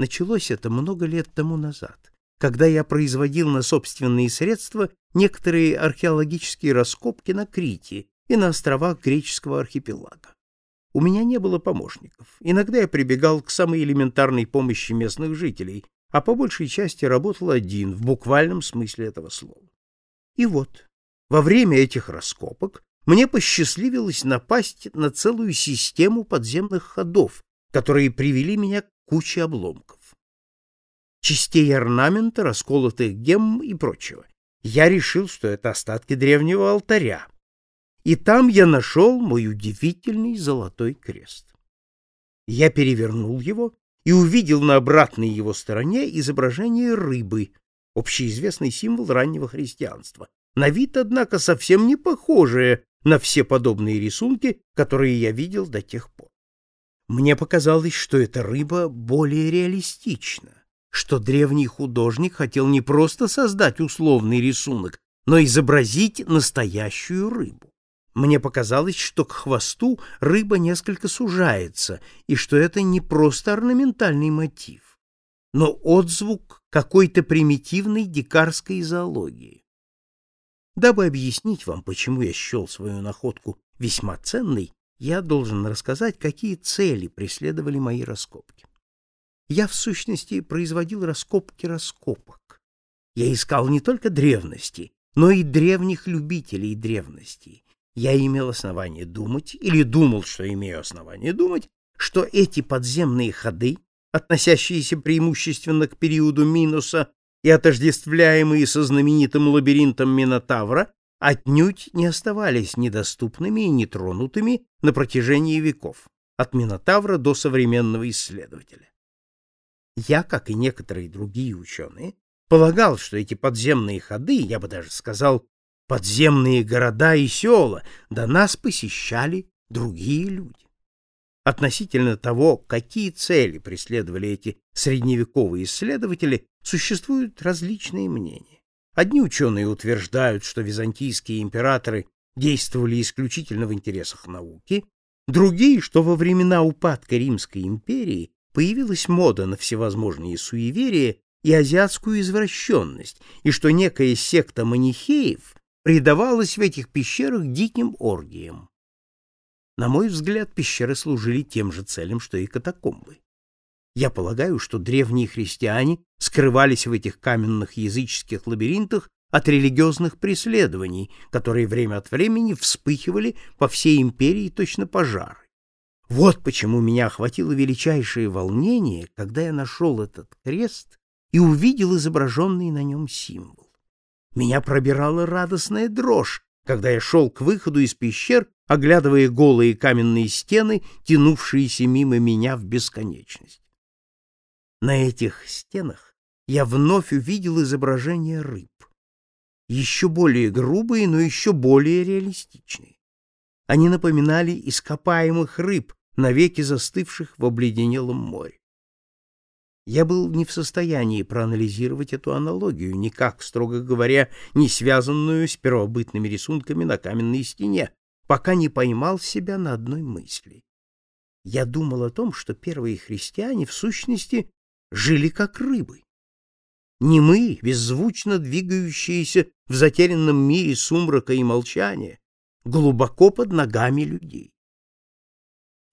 Началось это много лет тому назад, когда я производил на собственные средства некоторые археологические раскопки на Крите и на островах греческого архипелага. У меня не было помощников. Иногда я прибегал к самой элементарной помощи местных жителей, а по большей части работал один в буквальном смысле этого слова. И вот, во время этих раскопок мне посчастливилось напасть на целую систему подземных ходов, которые привели меня к куче обломков. Частей орнамента, расколотых гемм и прочего. Я решил, что это остатки древнего алтаря. И там я нашел мой удивительный золотой крест. Я перевернул его и увидел на обратной его стороне изображение рыбы, общеизвестный символ раннего христианства, на вид, однако, совсем не похожее на все подобные рисунки, которые я видел до тех пор. Мне показалось, что эта рыба более реалистична, что древний художник хотел не просто создать условный рисунок, но изобразить настоящую рыбу. Мне показалось, что к хвосту рыба несколько сужается, и что это не просто орнаментальный мотив, но отзвук какой-то примитивной дикарской зоологии. Дабы объяснить вам, почему я счел свою находку весьма ценной, я должен рассказать, какие цели преследовали мои раскопки. Я, в сущности, производил раскопки раскопок. Я искал не только древности, но и древних любителей древностей. Я имел основание думать, или думал, что имею основание думать, что эти подземные ходы, относящиеся преимущественно к периоду Минуса, и отождествляемые со знаменитым лабиринтом Минотавра, отнюдь не оставались недоступными и нетронутыми на протяжении веков, от Минотавра до современного исследователя. Я, как и некоторые другие ученые, полагал, что эти подземные ходы, я бы даже сказал, подземные города и села, до нас посещали другие люди. Относительно того, какие цели преследовали эти средневековые исследователи, существуют различные мнения. Одни ученые утверждают, что византийские императоры действовали исключительно в интересах науки, другие, что во времена упадка Римской империи появилась мода на всевозможные суеверия и азиатскую извращенность, и что некая секта манихеев предавалась в этих пещерах диким оргиям. На мой взгляд, пещеры служили тем же целям, что и катакомбы. Я полагаю, что древние христиане скрывались в этих каменных языческих лабиринтах от религиозных преследований, которые время от времени вспыхивали по всей империи точно пожары. Вот почему меня охватило величайшее волнение, когда я нашел этот крест и увидел изображенный на нем символ. Меня пробирала радостная дрожь, когда я шел к выходу из пещер оглядывая голые каменные стены, тянувшиеся мимо меня в бесконечность. На этих стенах я вновь увидел изображения рыб. Еще более грубые, но еще более реалистичные. Они напоминали ископаемых рыб, навеки застывших в обледенелом море. Я был не в состоянии проанализировать эту аналогию, никак, строго говоря, не связанную с первобытными рисунками на каменной стене, пока не поймал себя на одной мысли. Я думал о том, что первые христиане в сущности жили как рыбы. Не мы, беззвучно двигающиеся в затерянном мире сумрака и молчания, глубоко под ногами людей.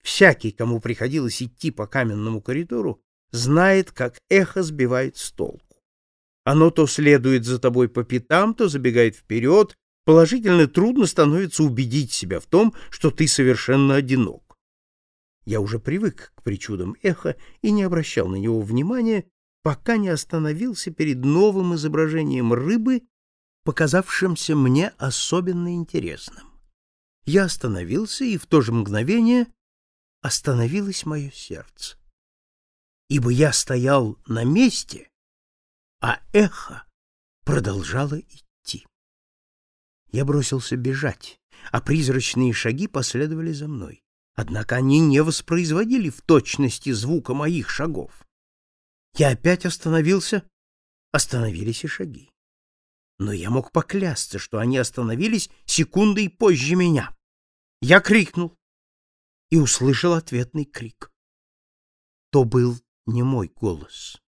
Всякий, кому приходилось идти по каменному коридору, знает, как эхо сбивает с толку. Оно то следует за тобой по пятам, то забегает вперед, положительно трудно становится убедить себя в том, что ты совершенно одинок. Я уже привык к причудам эха и не обращал на него внимания, пока не остановился перед новым изображением рыбы, показавшимся мне особенно интересным. Я остановился, и в то же мгновение остановилось мое сердце. Ибо я стоял на месте, а эхо продолжало идти. Я бросился бежать, а призрачные шаги последовали за мной. Однако они не воспроизводили в точности звука моих шагов. Я опять остановился, остановились и шаги. Но я мог поклясться, что они остановились секундой позже меня. Я крикнул и услышал ответный крик. То был не мой голос.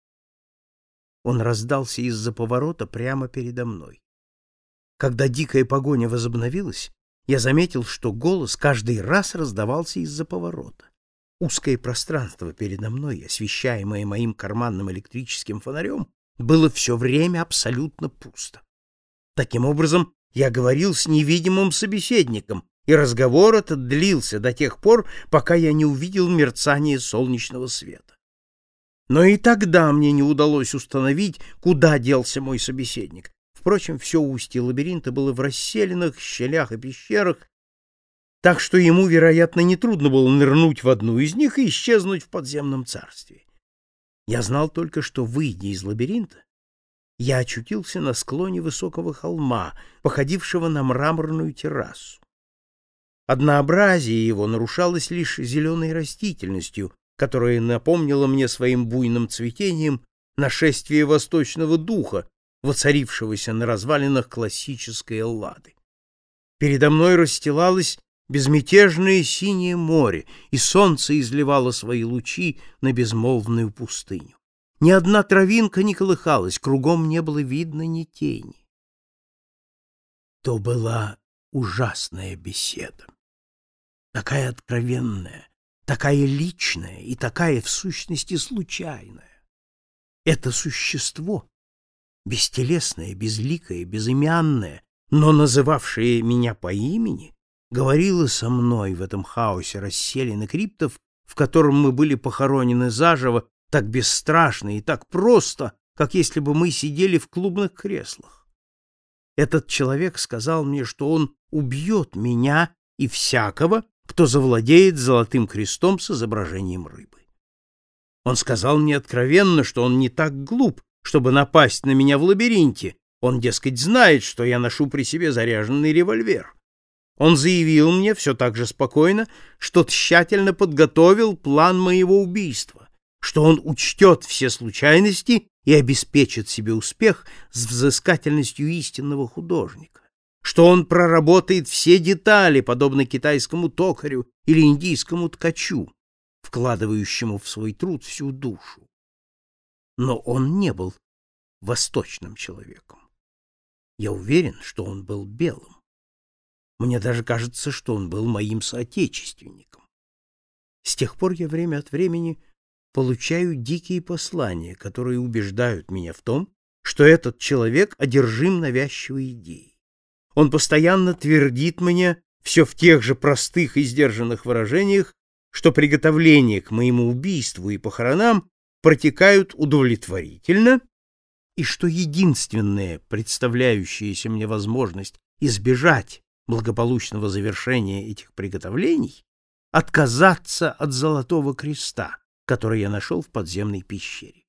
Он раздался из-за поворота прямо передо мной. Когда дикая погоня возобновилась, я заметил, что голос каждый раз раздавался из-за поворота. Узкое пространство передо мной, освещаемое моим карманным электрическим фонарем, было все время абсолютно пусто. Таким образом, я говорил с невидимым собеседником, и разговор этот длился до тех пор, пока я не увидел мерцание солнечного света. Но и тогда мне не удалось установить, куда делся мой собеседник. Впрочем, все устье лабиринта было в расселенных щелях и пещерах, так что ему, вероятно, нетрудно было нырнуть в одну из них и исчезнуть в подземном царстве. Я знал только, что, выйдя из лабиринта, я очутился на склоне высокого холма, походившего на мраморную террасу. Однообразие его нарушалось лишь зеленой растительностью, которая напомнила мне своим буйным цветением нашествие восточного духа, воцарившегося на развалинах классической Эллады. Передо мной расстилалось безмятежное синее море, и солнце изливало свои лучи на безмолвную пустыню. Ни одна травинка не колыхалась, кругом не было видно ни тени. То была ужасная беседа. Такая откровенная, такая личная и такая в сущности случайная. Это существо, бестелесное, безликое, безымянное, но называвшее меня по имени, говорила со мной в этом хаосе расселенных криптов, в котором мы были похоронены заживо, так бесстрашно и так просто, как если бы мы сидели в клубных креслах. Этот человек сказал мне, что он убьет меня и всякого, кто завладеет золотым крестом с изображением рыбы. Он сказал мне откровенно, что он не так глуп, чтобы напасть на меня в лабиринте. Он, дескать, знает, что я ношу при себе заряженный револьвер. Он заявил мне все так же спокойно, что тщательно подготовил план моего убийства, что он учтет все случайности и обеспечит себе успех с взыскательностью истинного художника, что он проработает все детали, подобно китайскому токарю или индийскому ткачу, вкладывающему в свой труд всю душу. Но он не был восточным человеком. Я уверен, что он был белым. Мне даже кажется, что он был моим соотечественником. С тех пор я время от времени получаю дикие послания, которые убеждают меня в том, что этот человек одержим навязчивой идеей. Он постоянно твердит мне все в тех же простых и сдержанных выражениях, что приготовления к моему убийству и похоронам протекают удовлетворительно, и что единственная представляющаяся мне возможность избежать благополучного завершения этих приготовлений отказаться от золотого креста, который я нашел в подземной пещере.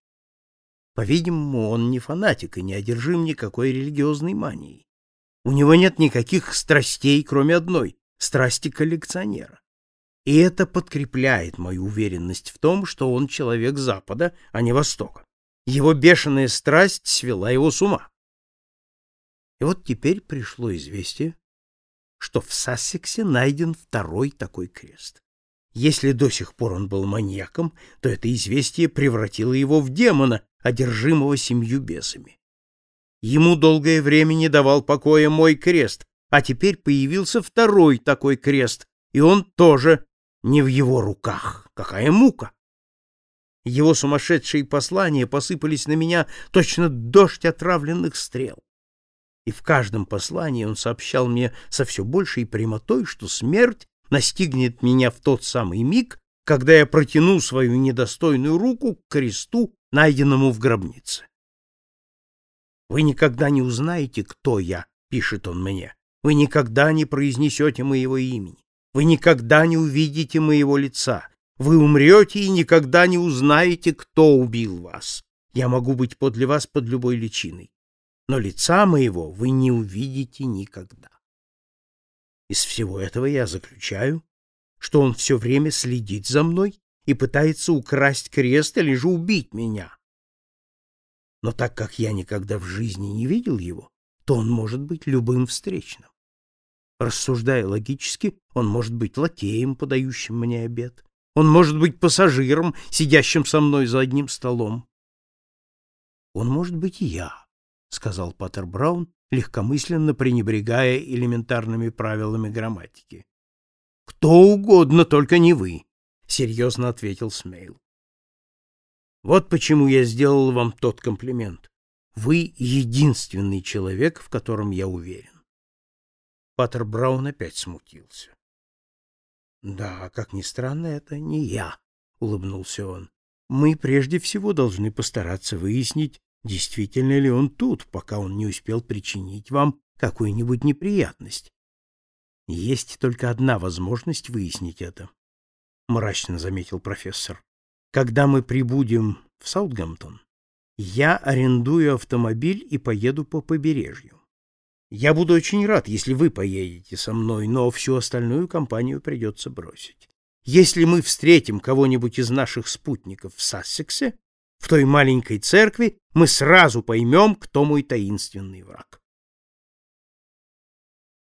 По-видимому, он не фанатик и не одержим никакой религиозной манией. У него нет никаких страстей, кроме одной — страсти коллекционера. И это подкрепляет мою уверенность в том, что он человек Запада, а не Востока. Его бешеная страсть свела его с ума. И вот теперь пришло известие, что в Сассексе найден второй такой крест. Если до сих пор он был маньяком, то это известие превратило его в демона, одержимого семью бесами. Ему долгое время не давал покоя мой крест, а теперь появился второй такой крест, и он тоже не в его руках. Какая мука! Его сумасшедшие послания посыпались на меня точно дождь отравленных стрел и в каждом послании он сообщал мне со все большей прямотой, что смерть настигнет меня в тот самый миг, когда я протяну свою недостойную руку к кресту, найденному в гробнице. «Вы никогда не узнаете, кто я», — пишет он мне. «Вы никогда не произнесете моего имени. Вы никогда не увидите моего лица. Вы умрете и никогда не узнаете, кто убил вас. Я могу быть подле вас под любой личиной но лица моего вы не увидите никогда. Из всего этого я заключаю, что он все время следит за мной и пытается украсть крест или же убить меня. Но так как я никогда в жизни не видел его, то он может быть любым встречным. Рассуждая логически, он может быть лакеем, подающим мне обед. Он может быть пассажиром, сидящим со мной за одним столом. Он может быть я, сказал Паттер Браун, легкомысленно пренебрегая элементарными правилами грамматики. Кто угодно, только не вы, серьезно ответил Смейл. Вот почему я сделал вам тот комплимент. Вы единственный человек, в котором я уверен. Паттер Браун опять смутился. Да, как ни странно, это не я, улыбнулся он. Мы прежде всего должны постараться выяснить, действительно ли он тут, пока он не успел причинить вам какую-нибудь неприятность. Есть только одна возможность выяснить это, мрачно заметил профессор. Когда мы прибудем в Саутгемптон, я арендую автомобиль и поеду по побережью. Я буду очень рад, если вы поедете со мной, но всю остальную компанию придется бросить. Если мы встретим кого-нибудь из наших спутников в Сассексе, в той маленькой церкви, мы сразу поймем, кто мой таинственный враг.